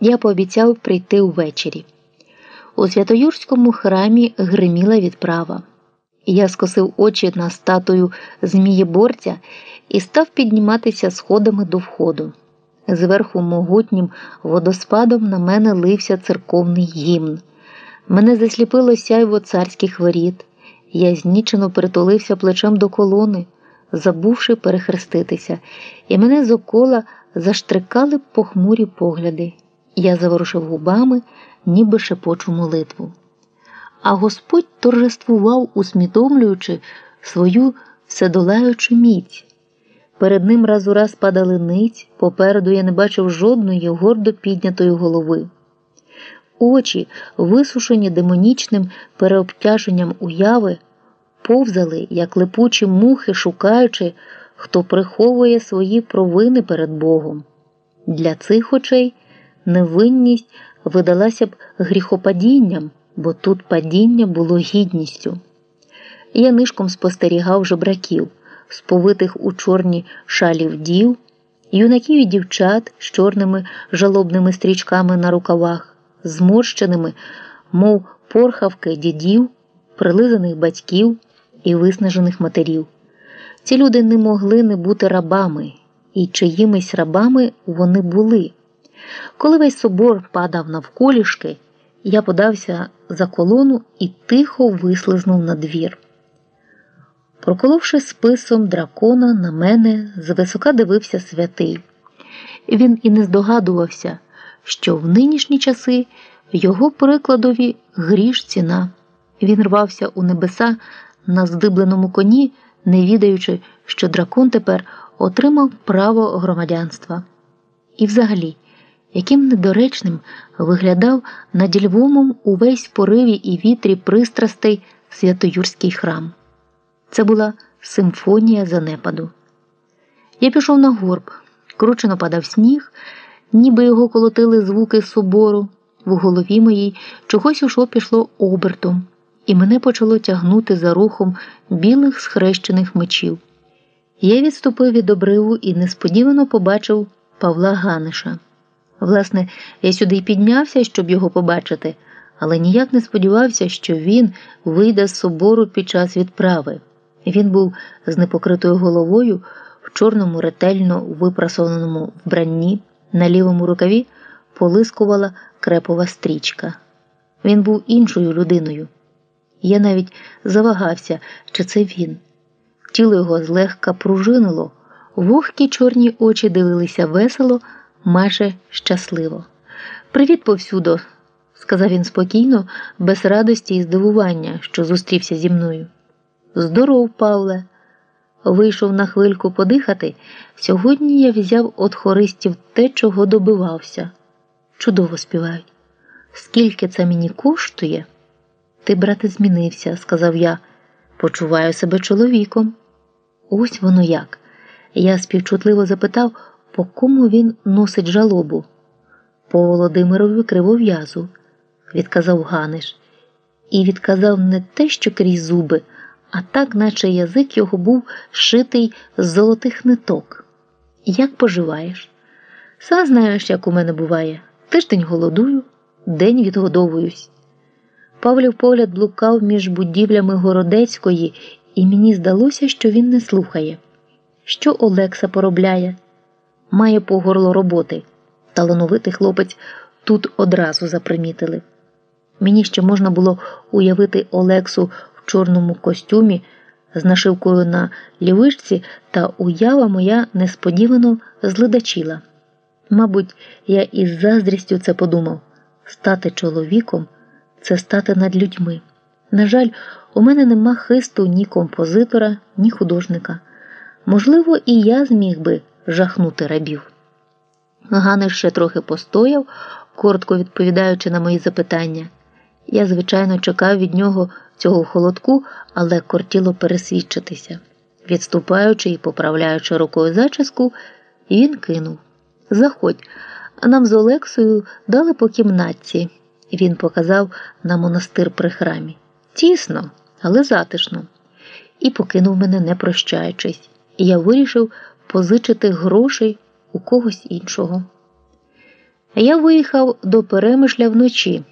Я пообіцяв прийти увечері. У Святоюрському храмі гриміла відправа. Я скосив очі на статую Змієборця і став підніматися сходами до входу. Зверху могутнім водоспадом на мене лився церковний гімн. Мене засліпило сяйво царських воріт. Я знічено притулився плечем до колони, забувши перехреститися, і мене з окола заштрикали похмурі погляди. Я заворушив губами, ніби шепочу молитву. А Господь торжествував, усмітомлюючи свою вседолаючу міць. Перед ним раз у раз падали ниць, попереду я не бачив жодної гордо піднятої голови. Очі, висушені демонічним переобтяженням уяви, повзали, як липучі мухи, шукаючи, хто приховує свої провини перед Богом. Для цих очей невинність видалася б гріхопадінням, бо тут падіння було гідністю. Я нишком спостерігав жебраків, сповитих у чорні шалі вдів, юнаків і дівчат з чорними жалобними стрічками на рукавах, зморщеними, мов порхавки дідів, прилизаних батьків і виснажених матерів. Ці люди не могли не бути рабами, і чиїмись рабами вони були. Коли весь собор падав навколішки, я подався за колону і тихо вислизнув на двір. Проколовши списом дракона, на мене звисока дивився святий. Він і не здогадувався, що в нинішні часи його прикладові гріш ціна. Він рвався у небеса на здибленому коні, не відаючи, що дракон тепер отримав право громадянства. І взагалі яким недоречним виглядав над Львомом увесь пориві і вітрі пристрастей Святоюрський храм. Це була симфонія занепаду. Я пішов на горб, кручено падав сніг, ніби його колотили звуки собору. В голові моїй чогось ушло пішло обертом, і мене почало тягнути за рухом білих схрещених мечів. Я відступив від обриву і несподівано побачив Павла Ганиша. Власне, я сюди й піднявся, щоб його побачити, але ніяк не сподівався, що він вийде з собору під час відправи. Він був з непокритою головою в чорному ретельно випрасованому вбранні, на лівому рукаві полискувала крепова стрічка. Він був іншою людиною. Я навіть завагався, чи це він. Тіло його злегка пружинило, вогкі чорні очі дивилися весело майже щасливо. Привіт повсюду, сказав він спокійно, без радості і здивування, що зустрівся зі мною. Здоров, Павле. Вийшов на хвильку подихати. Сьогодні я взяв от хористів те, чого добивався. Чудово співають. Скільки це мені коштує? Ти, брате, змінився, сказав я. Почуваю себе чоловіком. Ось воно як. Я співчутливо запитав по кому він носить жалобу? По Володимирові кривов'язу, відказав Ганиш, і відказав не те, що крізь зуби, а так, наче язик його був шитий з золотих ниток. Як поживаєш? Сам знаєш, як у мене буває. Тиждень голодую, день відгодовуюсь. Павлів погляд блукав між будівлями Городецької, і мені здалося, що він не слухає. Що Олекса поробляє? Має по горло роботи. Талановитий хлопець тут одразу запримітили. Мені ще можна було уявити Олексу в чорному костюмі з нашивкою на лівишці, та уява моя несподівано зледачила. Мабуть, я із заздрістю це подумав стати чоловіком це стати над людьми. На жаль, у мене нема хисту ні композитора, ні художника. Можливо, і я зміг би жахнути рабів. Ганеш ще трохи постояв, коротко відповідаючи на мої запитання. Я, звичайно, чекав від нього цього холодку, але кортіло пересвідчитися. Відступаючи і поправляючи рукою зачіску, він кинув Заходь, нам з Олексою дали по кімнатці. Він показав на монастир при храмі. Тісно, але затишно, і покинув мене, не прощаючись. І я вирішив позичити грошей у когось іншого. Я виїхав до Перемишля вночі.